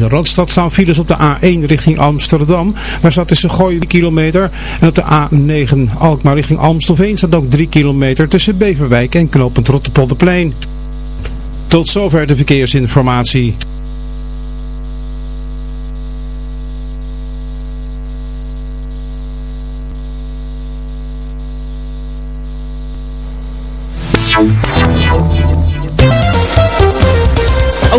de Randstad staan files op de A1 richting Amsterdam. Daar staat tussen Gooi 3 kilometer. En op de A9 Alkmaar richting Amstelveen staat ook 3 kilometer tussen Beverwijk en knooppunt Rotterpolderplein. Tot zover de verkeersinformatie.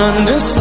Take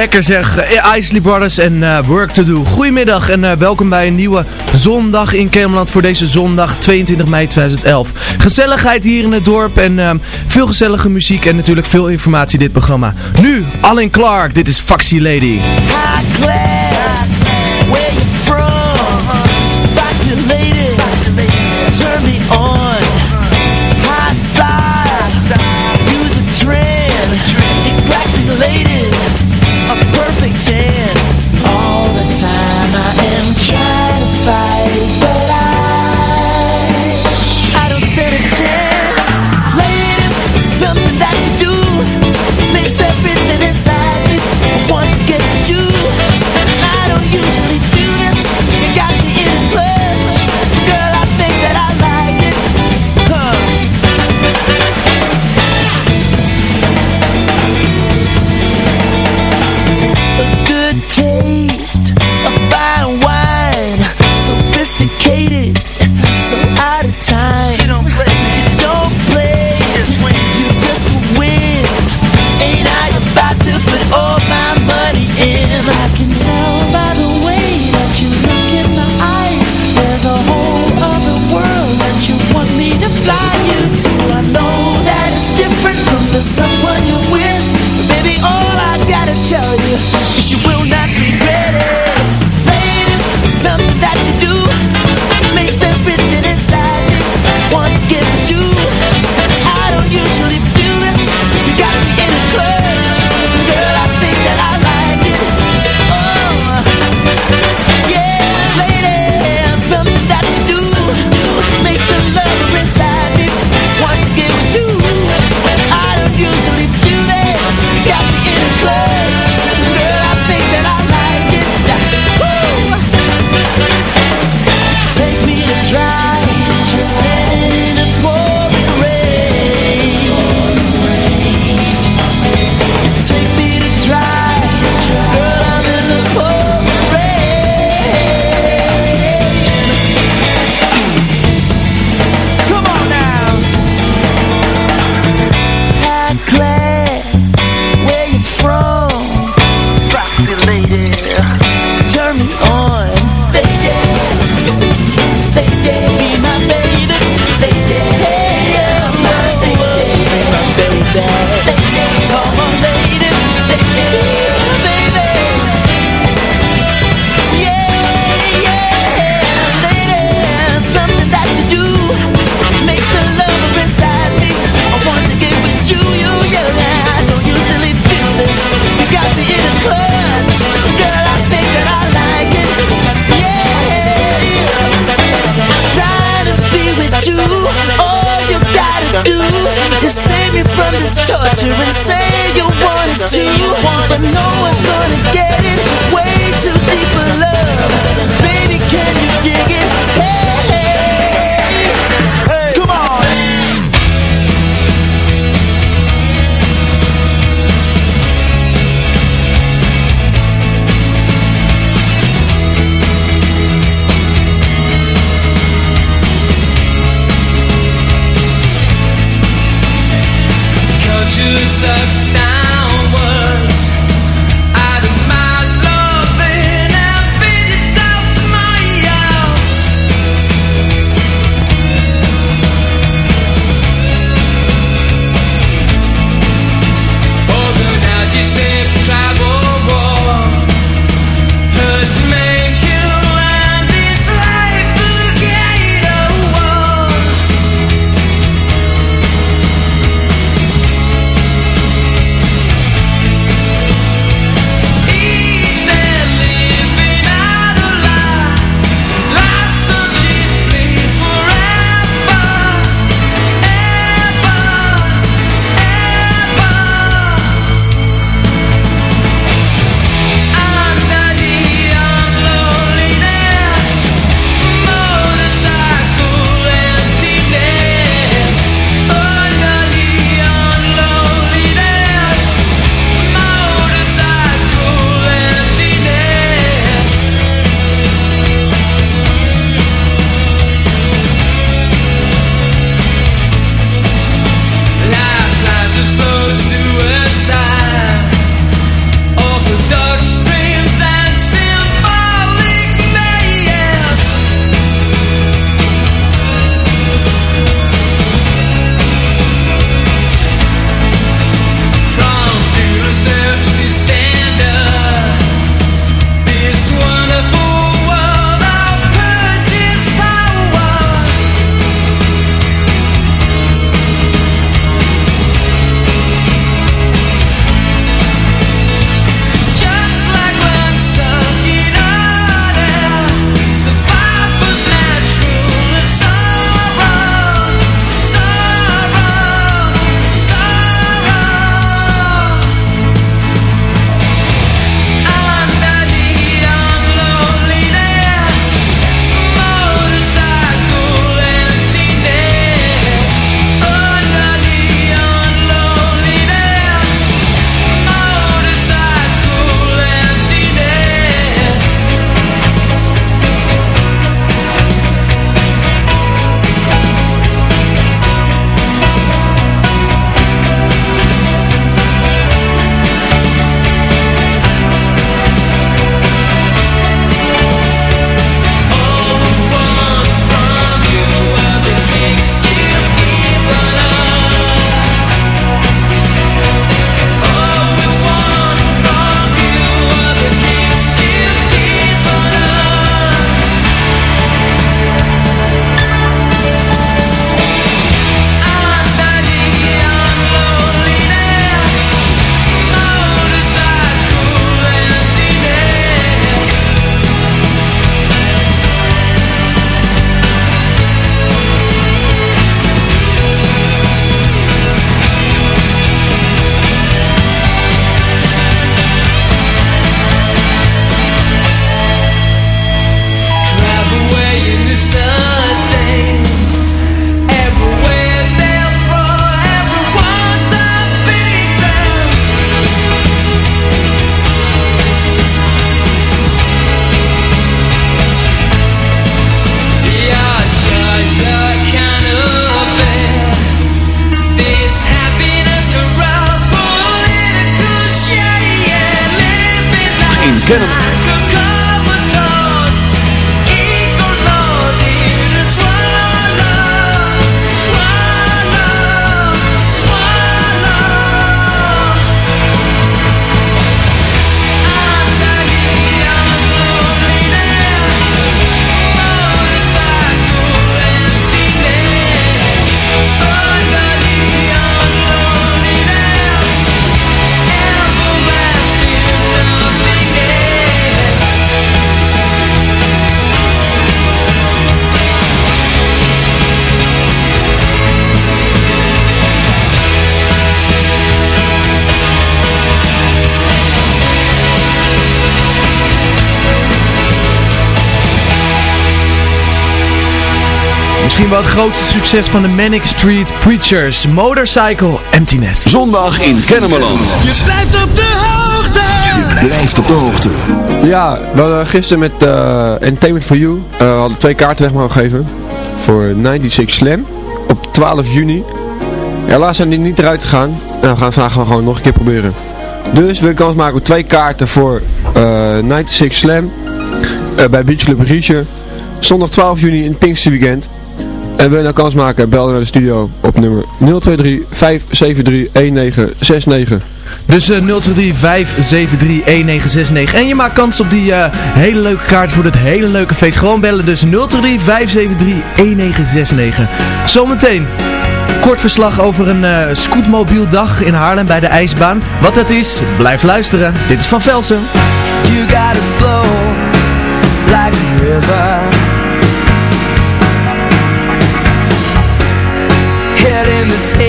Lekker zeg, eh, Isley Brothers en eh, Work To Do. Goedemiddag en eh, welkom bij een nieuwe zondag in Kermeland voor deze zondag 22 mei 2011. Gezelligheid hier in het dorp en veel gezellige muziek en natuurlijk veel informatie dit programma. Nu, Allen Clark, dit is Faxi Lady. Misschien wel het grootste succes van de Manic Street Preachers. Motorcycle Emptiness. Zondag in Kennemerland. Je blijft op de hoogte. Blijft op de hoogte. Ja, we hadden gisteren met eh, Entertainment for You eh, we hadden twee kaarten weg mogen geven voor 96 Slam op 12 juni. Helaas zijn die niet eruit gegaan. Nou, we gaan het vandaag gewoon nog een keer proberen. Dus we kans maken op twee kaarten voor eh 96 Slam eh, bij Beach Club Riesje. Zondag 12 juni in het Pinkster Weekend. En wil je nou kans maken, bel naar de studio op nummer 023 573 1969. Dus eh 023 573 1969. En je maakt kans op die eh, hele leuke kaart voor dit hele leuke feest. Gewoon bellen dus 023 573 1969. Zometeen. Kort verslag over een eh scootmobieldag in Haarlem bij de ijsbaan. Wat dat is, blijf luisteren. Dit is Van Velsen. You gotta flow like a river in the sun.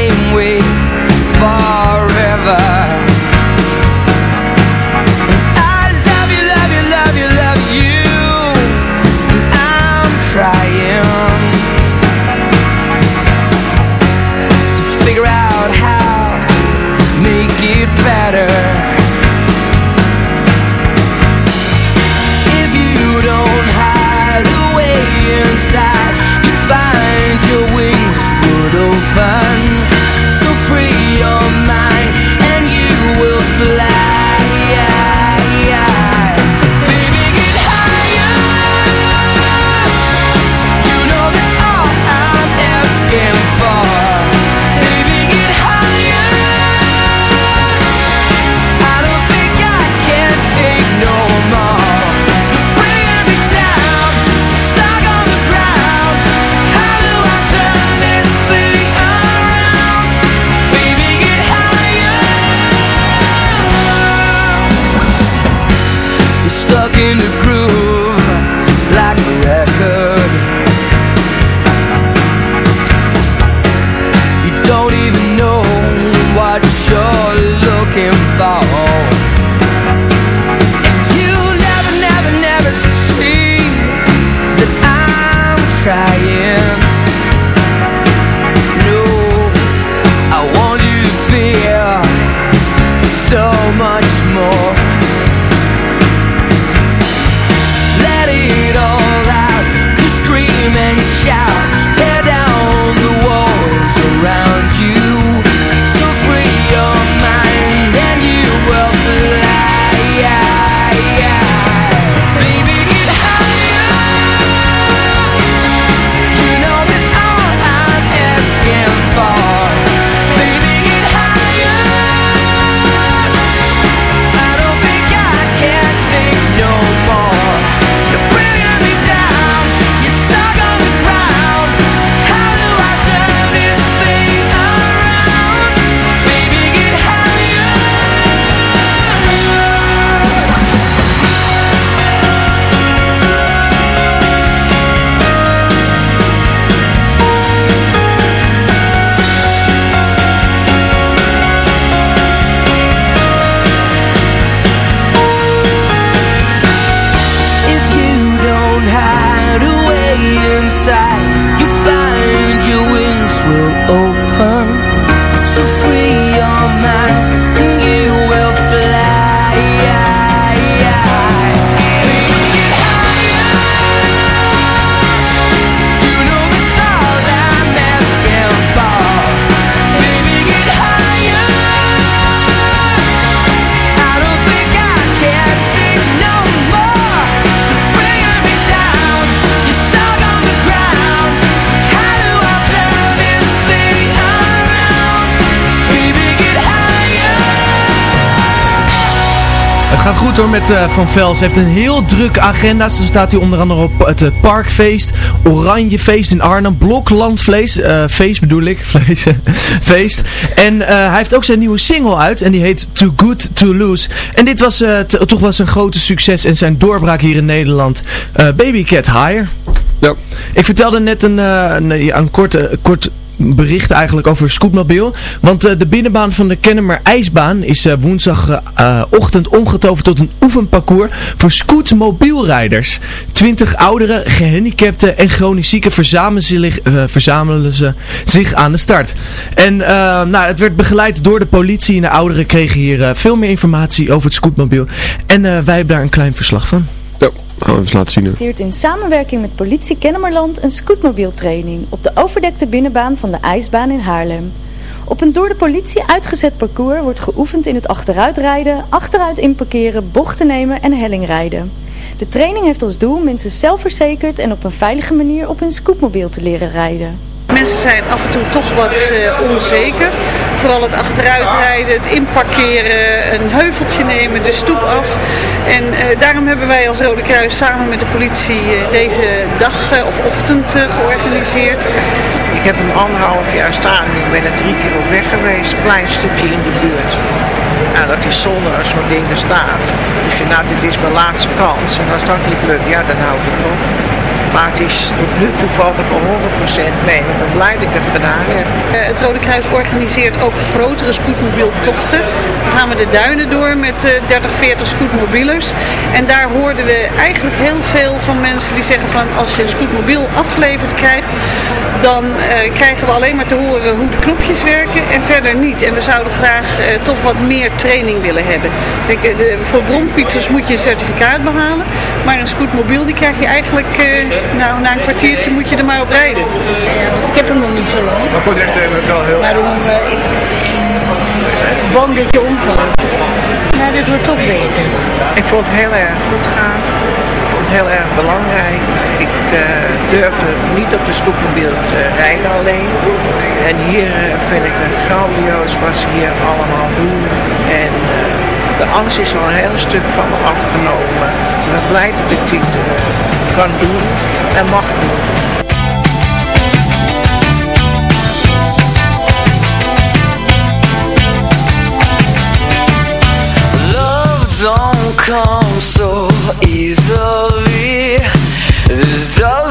Gaat goed hoor met eh, Van Vels. Hij heeft een heel drukke agenda. Zo staat hij onder andere op het eh, Parkfeest, Oranjefeest in Arnhem, Bloklandvlees, eh feest bedoel ik, vlees, feest. En hij heeft ook zijn nieuwe single uit en die heet Too Good To Lose. En dit was toch wel zijn grote succes en zijn doorbraak hier in Nederland. Baby Cat Higher. Ja. Ik vertelde net een, een, een kort, eh, kort bericht eigenlijk over Scootmobiel. Want eh, de binnenbaan van de Kennemer IJsbaan is eh, woensdagochtend omgetoverd tot een oefenparcours voor scootmobielrijders. Twintig ouderen, gehandicapten en chronisch zieken verzamelen, zich, eh, verzamelen ze zich aan de start. En nou, het werd begeleid door de politie en de ouderen kregen hier veel meer informatie over het scootmobiel. En wij hebben daar een klein verslag van. Ja, gaan we even laten zien. in samenwerking met politie Kennemerland een scootmobieltraining op de overdekte binnenbaan van de ijsbaan in Haarlem. Op een door de politie uitgezet parcours wordt geoefend in het achteruitrijden, achteruit inparkeren, bochten nemen en hellingrijden. De training heeft als doel mensen zelfverzekerd en op een veilige manier op hun scootmobiel te leren rijden. Mensen zijn af en toe toch wat eh, onzeker. Vooral het achteruitrijden, het inparkeren, een heuveltje nemen, de stoep af. En eh, daarom hebben wij als Rode Kruis samen met de politie eh, deze dag of ochtend georganiseerd. Ik heb hem anderhalf jaar staan en ik ben er drie keer op weg geweest. Een klein stukje in de buurt. Nou, dat is zonde als zo'n ding er staat. Dus je, nou, dit is mijn laatste kans. En als dat niet lukt, ja, dan houdt het op. Maar het is tot nu toe valt al 100% mee. Ik ben blij dat ik het gedaan heb. Eh, het Rode Kruis organiseert ook grotere scootmobieltochten. Dan gaan we de duinen door met eh, 30, 40 scootmobielers. En daar hoorden we eigenlijk heel veel van mensen die zeggen van als je een scootmobiel afgeleverd krijgt, dan eh, krijgen we alleen maar te horen hoe de knopjes werken en verder niet. En we zouden graag eh, toch wat meer training willen hebben. Eh, voor bromfietsers moet je een certificaat behalen, maar een scootmobiel die krijg je eigenlijk, eh, nou na een kwartiertje moet je er maar op rijden. Ik heb hem nog niet zo lang. Maar voor de rest hebben we het wel heel Maar dan, eh, ik bang dat je omvalt. Maar dit wordt toch beter. Ik vond het heel erg goed gaan. Ik vond het heel erg belangrijk. Ik eh, durfde niet op de stoepmobiel te rijden alleen. En hier eh, vind ik het grandioos wat ze hier allemaal doen. En eh, de angst is al een heel stuk van me afgenomen. Ik ben blij dat ik dit eh, kan doen en mag doen. Love don't come so easily. This doesn't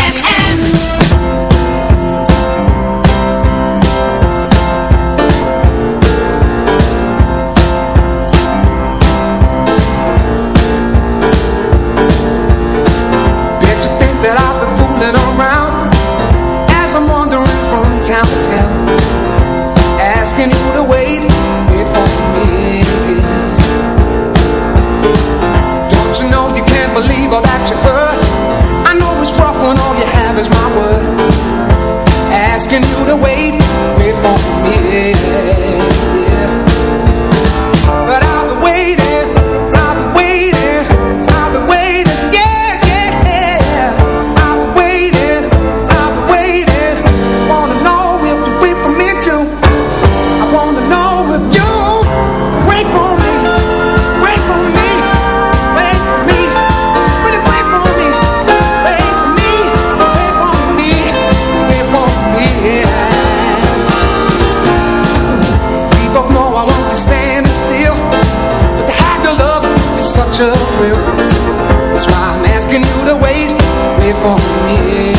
Thrill That's why I'm asking you to wait, wait for me.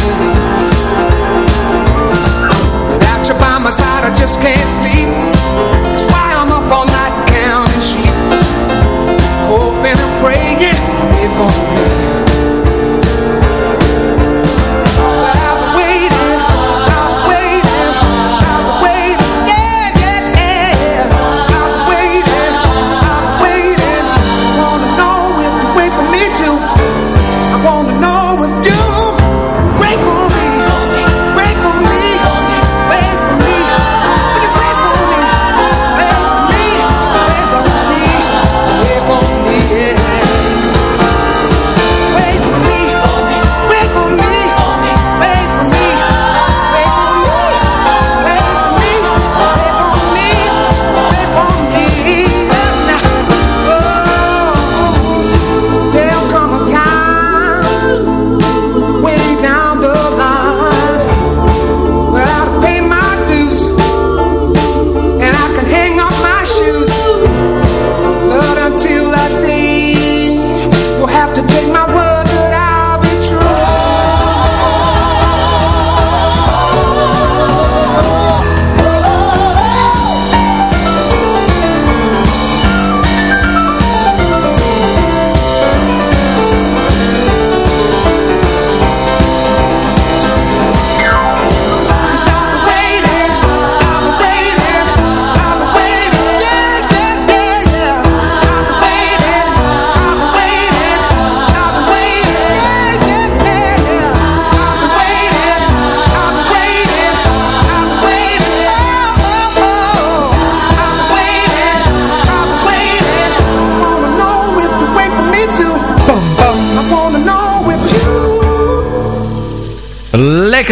Without you by my side I just can't sleep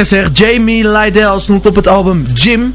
Lekker Jamie Lydell stond op het album Jim.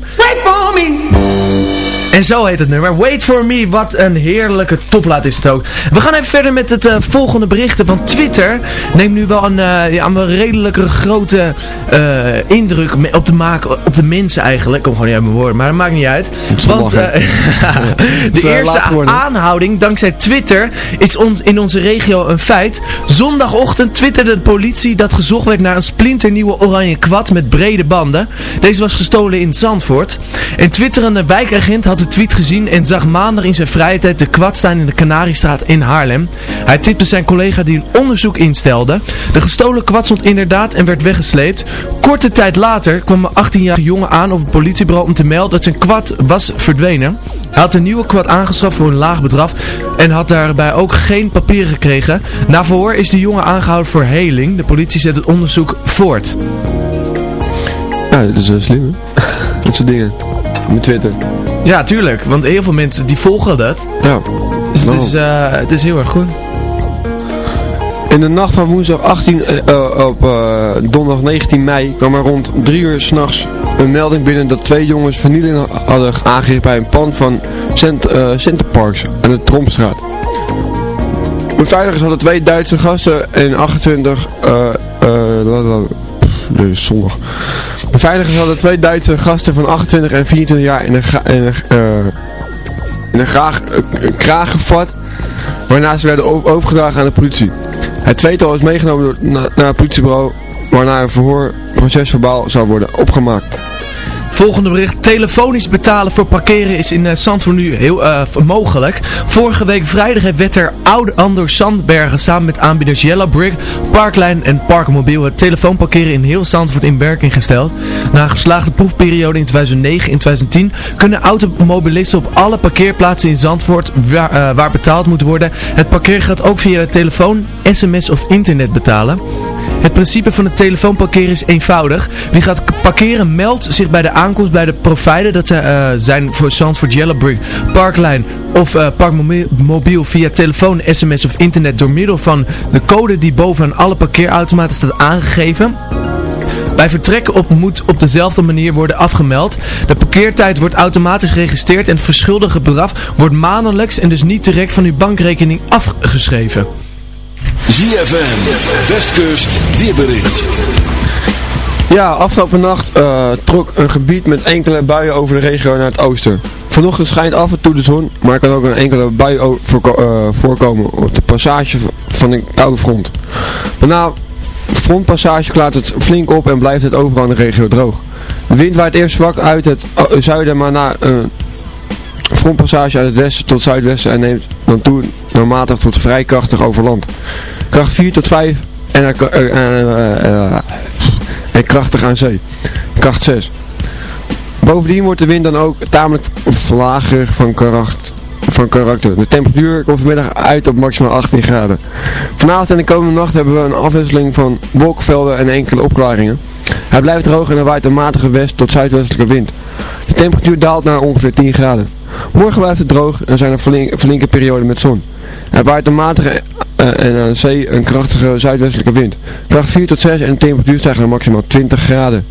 En zo heet het nummer. Wait for me. Wat een heerlijke toplaat is het ook. We gaan even verder met het eh, volgende berichten van Twitter. Neemt nu wel een, eh, ja, een redelijke grote eh, indruk op de, maken, op de mensen eigenlijk. Ik kom gewoon niet uit mijn woorden, maar dat maakt niet uit. Want de eerste aanhouding dankzij Twitter is ons, in onze regio een feit. Zondagochtend twitterde de politie dat gezocht werd naar een splinternieuwe oranje kwad met brede banden. Deze was gestolen in Zandvoort. Een twitterende wijkagent had tweet gezien en zag maandag in zijn vrije tijd de kwad staan in de Canariestraat in Haarlem. Hij tipte zijn collega die een onderzoek instelde. De gestolen kwad stond inderdaad en werd weggesleept. Korte tijd later kwam een 18-jarige jongen aan op het politiebureau om te melden dat zijn kwad was verdwenen. Hij had een nieuwe kwad aangeschaft voor een laag bedrag en had daarbij ook geen papieren gekregen. Na verhoor is de jongen aangehouden voor heling. De politie zet het onderzoek voort. Ja, dat is uh, slim hè. Dat soort dingen. Met Twitter. Ja, tuurlijk, want heel veel mensen die volgen dat. Ja. Dus het Nou. is, eh, het is heel erg goed. In de nacht van woensdag 18 eh, eh, op eh, donderdag 19 mei kwam er rond 3 uur s'nachts een melding binnen dat twee jongens vernieling hadden aangericht bij een pand van Cent, eh Centerparks aan de Trompstraat. Beveiligers hadden twee Duitse gasten en 28 eh eh nee, zondag. Beveiligers hadden twee Duitse gasten van 28 en 24 jaar in een, eh, in een, graag, een kraag gevat, waarna ze werden overgedragen aan de politie. Het tweetal is meegenomen naar het politiebureau, waarna een verhoor procesverbaal zou worden opgemaakt. Volgende bericht. Telefonisch betalen voor parkeren is in uh, Zandvoort nu heel eh, mogelijk. Vorige week vrijdag heeft wetter Oude Anders Sandbergen samen met aanbieders Yellow Brick, Parklijn en Parkmobiel het telefoonparkeren in heel Zandvoort in werking gesteld. Na een geslaagde proefperiode in 2009 en 2010 kunnen automobilisten op alle parkeerplaatsen in Zandvoort waar, eh, betaald moet worden het parkeergeld ook via de telefoon, sms of internet betalen. Het principe van het telefoonparkeren is eenvoudig. Wie gaat parkeren meldt zich bij de aankomst bij de provider. Dat eh, zijn voor Zandvoort Yellowbrick, Parkline of eh, Parkmobiel via telefoon, sms of internet door middel van de code die bovenaan alle parkeerautomaten staat aangegeven. Bij vertrek op moet op dezelfde manier worden afgemeld. De parkeertijd wordt automatisch geregistreerd en het verschuldigde bedrag wordt maandelijks en dus niet direct van uw bankrekening afgeschreven. ZFM, Westkust, weerbericht. Ja, afgelopen nacht eh, trok een gebied met enkele buien over de regio naar het oosten. Vanochtend schijnt af en toe de zon, maar er kan ook een enkele bui eh, voorkomen op de passage van een koude front. Daarna frontpassage klaart het flink op en blijft het overal in de regio droog. De wind waait eerst zwak uit het zuiden, maar na een frontpassage uit het westen tot zuidwesten en neemt dan toe naar matig tot vrij krachtig over land. Kracht 4 tot 5 en, er- eh, eh, eh, en krachtig aan zee. Kracht 6. Bovendien wordt de wind dan ook tamelijk lager van, karacht, van karakter. De temperatuur komt vanmiddag uit op maximaal 18 graden. Vanavond en de komende nacht hebben we een afwisseling van wolkenvelden en enkele opklaringen. Hij blijft droog en er waait een matige west- tot zuidwestelijke wind. De temperatuur daalt naar ongeveer 10 graden. Morgen blijft het droog en zijn er flink- flinke perioden met zon. Er waait een matige eh, en aan zee een krachtige zuidwestelijke wind. Kracht 4 tot 6 en de temperatuur stijgt naar maximaal 20 graden.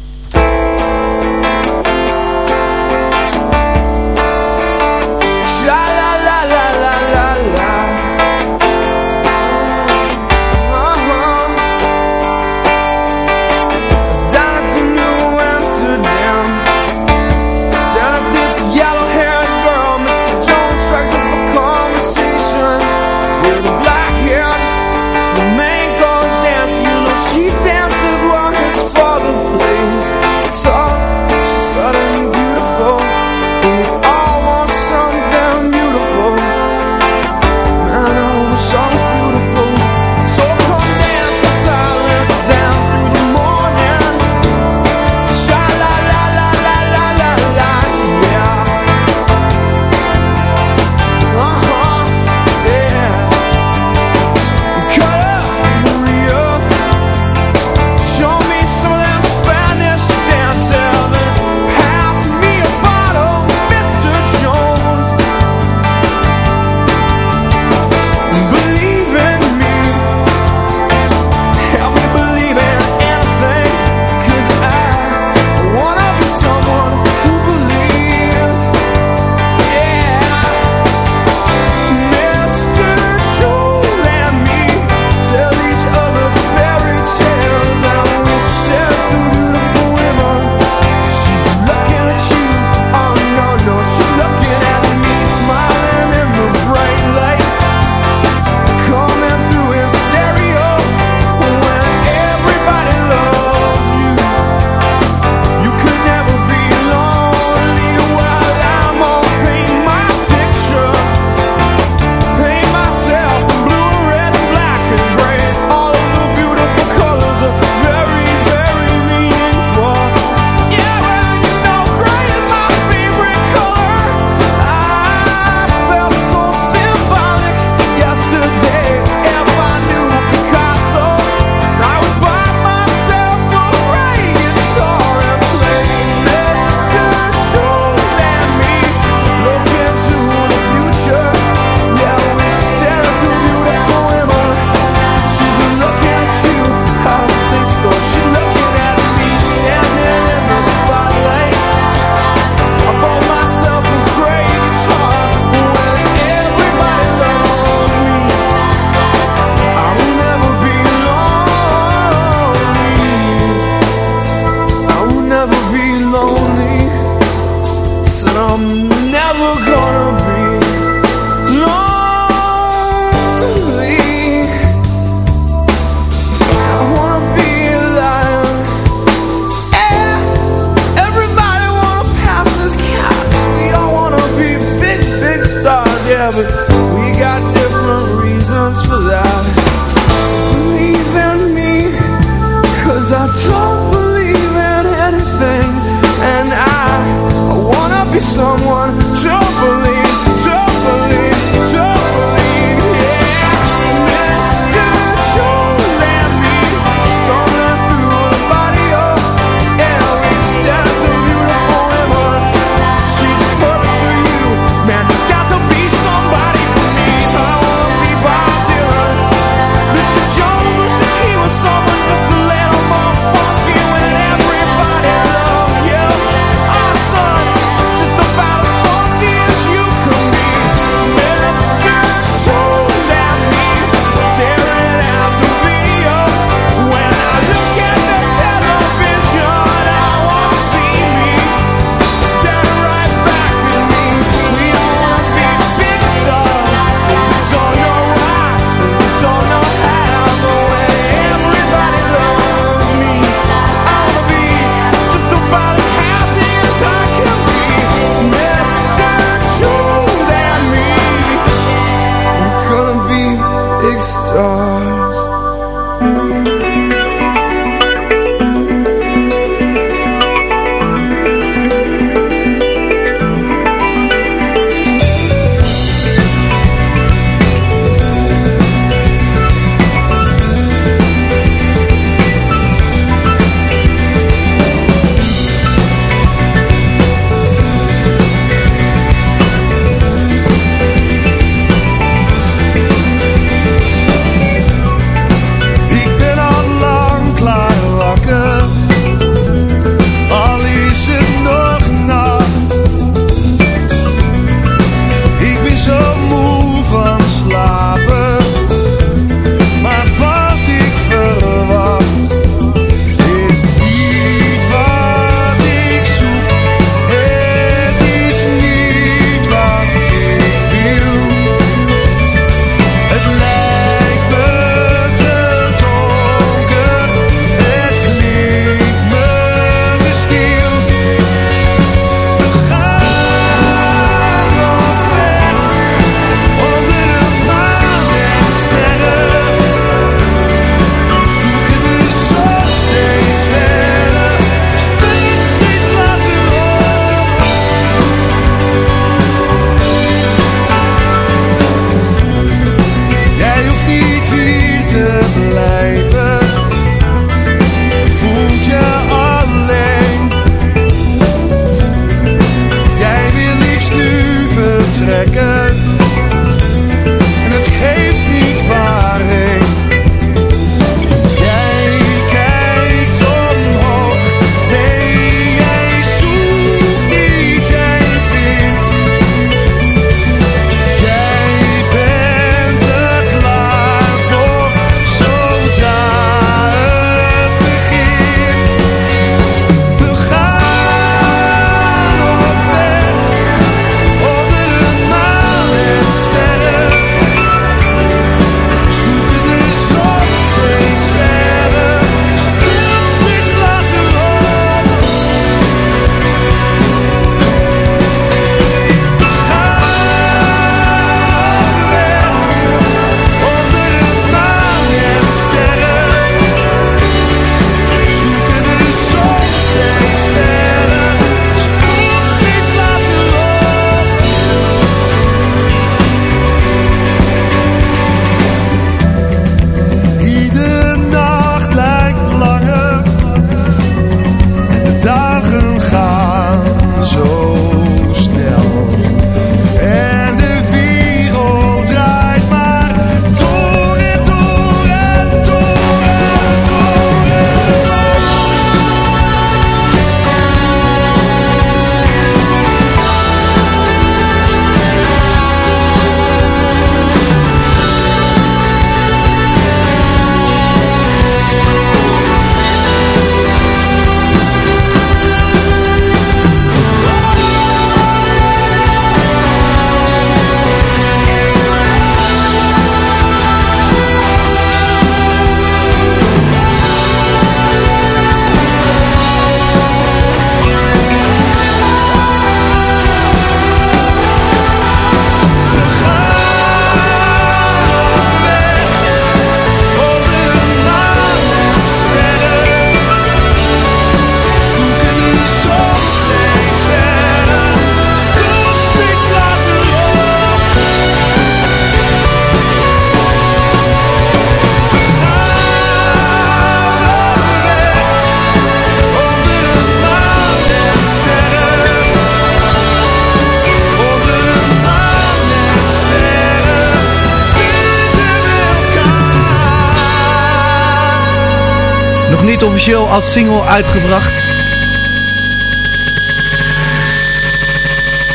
Als single uitgebracht.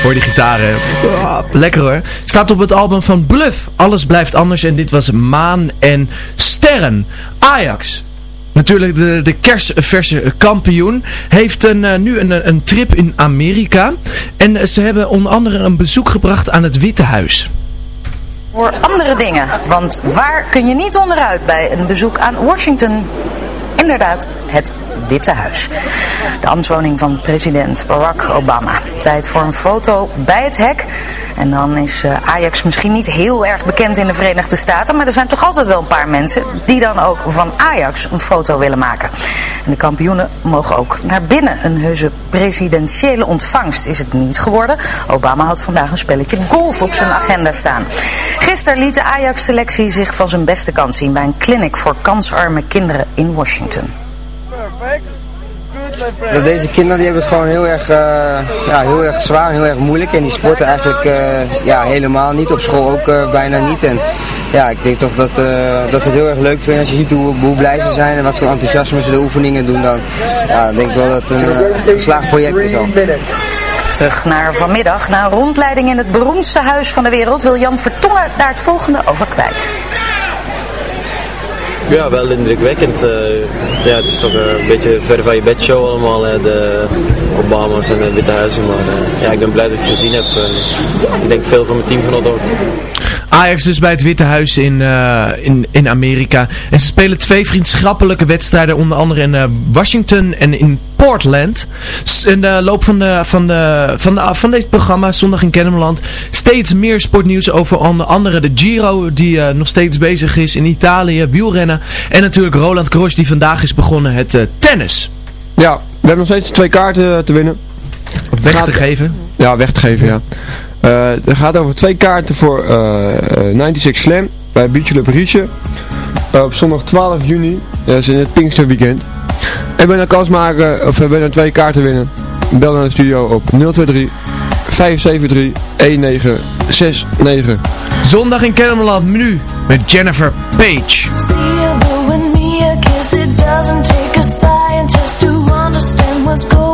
Hoor die gitaren. Lekker hoor. Staat op het album van Bluff. Alles blijft anders en dit was Maan en Sterren. Ajax. Natuurlijk de, de kerstverse kampioen. Heeft een, eh, nu een, een trip in Amerika. En eh, ze hebben onder andere een bezoek gebracht aan het Witte Huis. Voor andere dingen. Want waar kun je niet onderuit bij een bezoek aan Washington? Inderdaad, het Witte Huis. De ambtswoning van president Barack Obama. Tijd voor een foto bij het hek. En dan is eh, Ajax misschien niet heel erg bekend in de Verenigde Staten. Maar er zijn toch altijd wel een paar mensen die dan ook van Ajax een foto willen maken. En de kampioenen mogen ook naar binnen. Een heuse presidentiële ontvangst is het niet geworden. Obama had vandaag een spelletje golf op zijn agenda staan. Gisteren liet de Ajax-selectie zich van zijn beste kant zien bij een clinic voor kansarme kinderen in Washington. Dat deze kinderen die hebben het gewoon heel erg, eh, ja, heel erg zwaar en heel erg moeilijk. En die sporten eigenlijk eh, ja, helemaal niet, op school ook eh, bijna niet. En ja, ik denk toch dat, dat ze het heel erg leuk vinden als je ziet hoe, hoe blij ze zijn en wat voor enthousiasme ze de oefeningen doen. Dan ja, denk ik wel dat het een geslaagd project is al. Terug naar vanmiddag. Na een rondleiding in het beroemdste huis van de wereld wil Jan Vertongen daar het volgende over kwijt. Ja, wel indrukwekkend. Eh, ja, het is toch een beetje ver van je bedshow allemaal, hè, de Obama's en de Witte Huizen. Maar eh, ja, ik ben blij dat ik het gezien heb. En ik denk veel van mijn teamgenoten ook. Ajax dus bij het Witte Huis in, eh, in, in Amerika. En ze spelen twee vriendschappelijke wedstrijden, onder andere in eh, Washington en in Portland. In de loop van, de, van, de, van, de, van dit programma, Zondag in Kennemerland, steeds meer sportnieuws over onder andere de Giro, die eh, nog steeds bezig is in Italië, wielrennen. En natuurlijk Roland Garros, die vandaag is begonnen, het tennis. Ja, we hebben nog steeds twee kaarten te winnen. Weg te geven. Ja, weg te geven, ja. Eh het gaat over twee kaarten voor eh, eh, 96 Slam bij Beach Club Rietje. Eh, op zondag 12 juni, dat is in het Pinksterweekend. En wil je een kans maken, of wil je een twee kaarten winnen? Bel naar de studio op 023 573 1969. Zondag in Kennemerland, nu met Jennifer Page. See you me a kiss. It doesn't take a scientist to understand what's going on,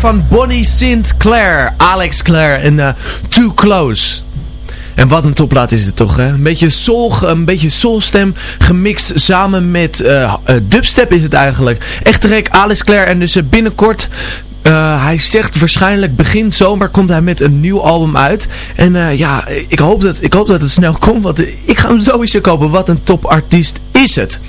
van Bonnie Sinclair, Alex Clare en eh, Too Close. En wat een topplaat is het toch, hè? Een beetje soul, een beetje soulstem gemixt samen met eh, eh, dubstep is het eigenlijk. Echt Alex Clare en dus binnenkort... hij zegt waarschijnlijk begin zomer komt hij met een nieuw album uit. En ja, ik hoop, dat, ik hoop dat het snel komt, want ik ga hem sowieso kopen. Wat een topartiest is het.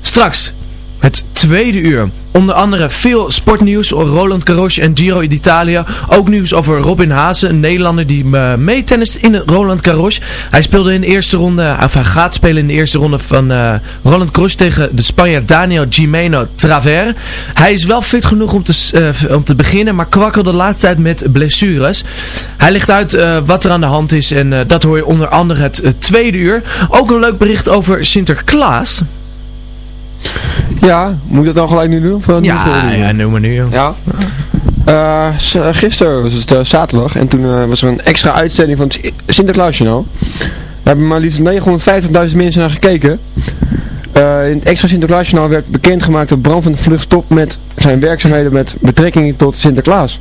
Straks, het tweede uur. Onder andere veel sportnieuws, Roland Garros en Giro d'Italia. Ook nieuws over Robin Haase, een Nederlander die uh, meetennist in Roland Garros. Hij speelde in de eerste ronde, hij gaat spelen in de eerste ronde van uh, Roland Garros tegen de Spanjaard Daniel Gimeno Traver. Hij is wel fit genoeg om te, uh, om te beginnen, maar kwakkelde de laatste tijd met blessures. Hij legt uit wat er aan de hand is en dat hoor je onder andere het tweede uur. Ook een leuk bericht over Sinterklaas. Ja, moet ik dat dan gelijk nu doen? Of, uh, ja, ja, noem maar nu. Joh. Ja. Uh, gisteren was het uh, zaterdag en toen was er een extra uitzending van het Sinterklaasjournaal. Daar hebben maar liefst 950.000 mensen naar gekeken. In het extra Sinterklaasjournaal werd bekendgemaakt dat Bram van de Vlucht stopt met zijn werkzaamheden met betrekking tot Sinterklaas.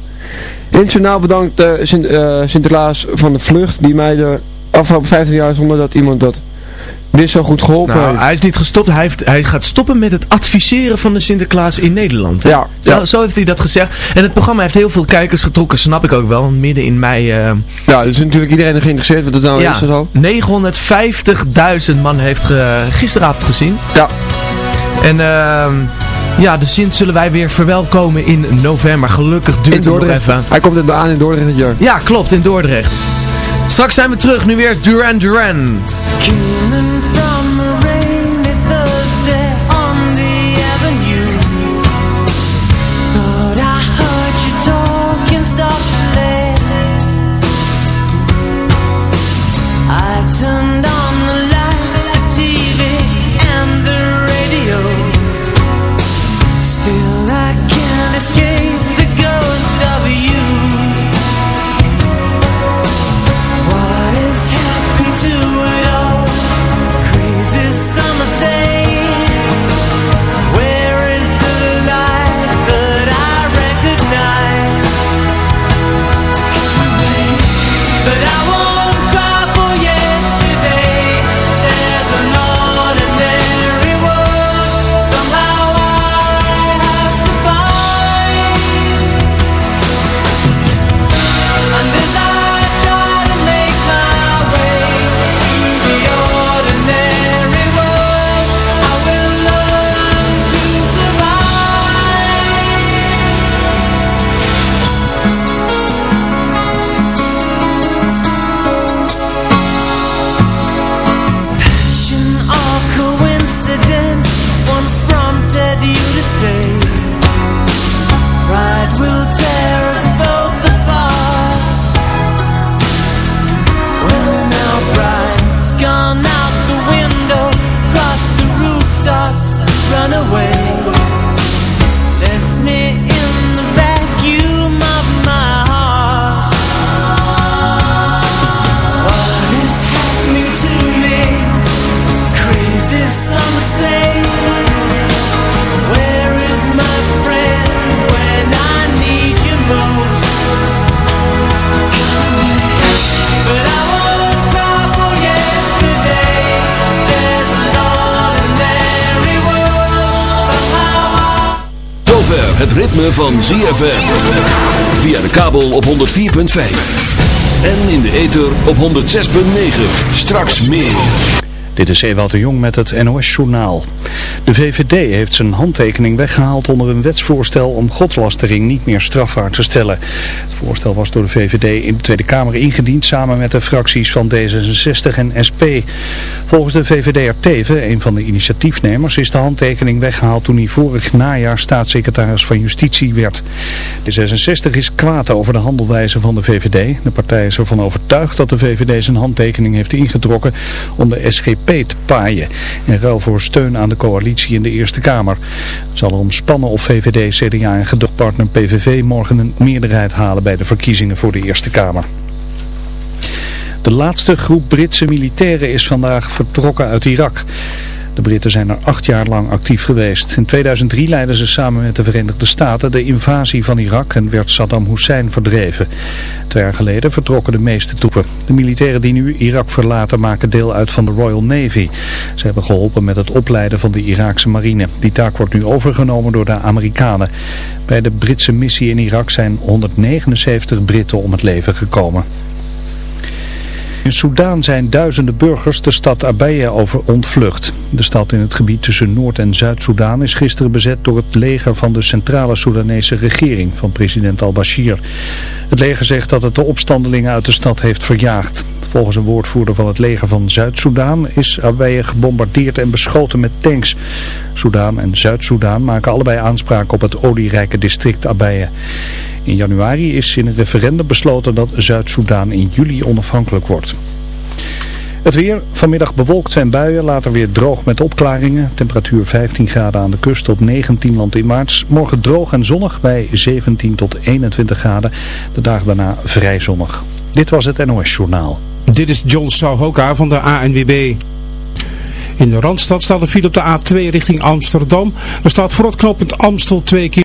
In het journaal bedankt Sint, Sinterklaas van de Vlucht die mij de afgelopen 15 jaar zonder dat iemand dat dit zo goed geholpen nou, heeft. hij is niet gestopt. Hij, heeft, hij gaat stoppen met het adviseren van de Sinterklaas in Nederland. Hè? Ja, zo, ja. zo heeft hij dat gezegd. En het programma heeft heel veel kijkers getrokken, snap ik ook wel. Want midden in mei... Uh, ja, dus natuurlijk iedereen geïnteresseerd wat het nou ja, is en zo. 950.000 man heeft ge, gisteravond gezien. Ja. En... Uh, ja, de Sint zullen wij weer verwelkomen in november. Gelukkig duurt het nog even. Hij komt het aan in Dordrecht dit jaar. Ja, klopt, in Dordrecht. Straks zijn we terug, nu weer Duran Duran. Van ZFM. Via de kabel op 104.5. En in de ether op 106.9. Straks meer. Dit is Ewout de Jong met het NOS-journaal. De VVD heeft zijn handtekening weggehaald onder een wetsvoorstel om godslastering niet meer strafbaar te stellen. Voorstel was door de VVD in de Tweede Kamer ingediend samen met de fracties van D66 en SP. Volgens de VVD'er Teven, een van de initiatiefnemers, is de handtekening weggehaald toen hij vorig najaar staatssecretaris van Justitie werd. De 66 is kwaad over de handelwijze van de VVD. De partij is ervan overtuigd dat de VVD zijn handtekening heeft ingetrokken om de SGP te paaien. In ruil voor steun aan de coalitie in de Eerste Kamer. Het zal erom spannen of VVD, CDA en gedoogpartner PVV morgen een meerderheid halen bij de verkiezingen voor de Eerste Kamer. De laatste groep Britse militairen is vandaag vertrokken uit Irak. De Britten zijn er acht jaar lang actief geweest. In 2003 leidden ze samen met de Verenigde Staten de invasie van Irak en werd Saddam Hussein verdreven. Twee jaar geleden vertrokken de meeste troepen. De militairen die nu Irak verlaten maken deel uit van de Royal Navy. Ze hebben geholpen met het opleiden van de Iraakse marine. Die taak wordt nu overgenomen door de Amerikanen. Bij de Britse missie in Irak zijn 179 Britten om het leven gekomen. In Soedan zijn duizenden burgers de stad Abyei over ontvlucht. De stad in het gebied tussen Noord- en Zuid-Soedan is gisteren bezet door het leger van de centrale Soedanese regering van president al-Bashir. Het leger zegt dat het de opstandelingen uit de stad heeft verjaagd. Volgens een woordvoerder van het leger van Zuid-Soedan is Abyei gebombardeerd en beschoten met tanks. Soedan en Zuid-Soedan maken allebei aanspraak op het olierijke district Abyei. In januari is in een referendum besloten dat Zuid-Soedan in juli onafhankelijk wordt. Het weer, vanmiddag bewolkt en buien, later weer droog met opklaringen. Temperatuur 15 graden aan de kust tot 19 land in maart. Morgen droog en zonnig bij 17 tot 21 graden. De dagen daarna vrij zonnig. Dit was het NOS Journaal. Dit is John Souhoka van de ANWB. In de Randstad staat een file op de A2 richting Amsterdam. Er staat voor het knooppunt Amstel 2 keer.